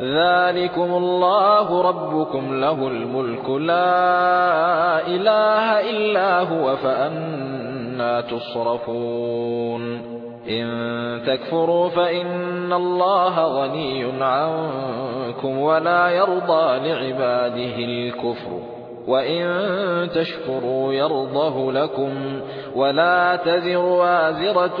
ذلكم الله ربكم له الملك لا إله إلا هو فأنا تصرفون إن تكفروا فإن الله غني عنكم ولا يرضى لعباده الكفر وإن تشكروا يرضه لكم ولا تزر وازرة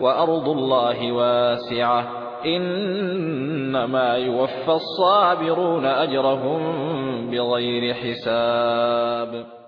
وأرض الله واسعة. إنما يوفى الصابرون أجرهم بغير حساب.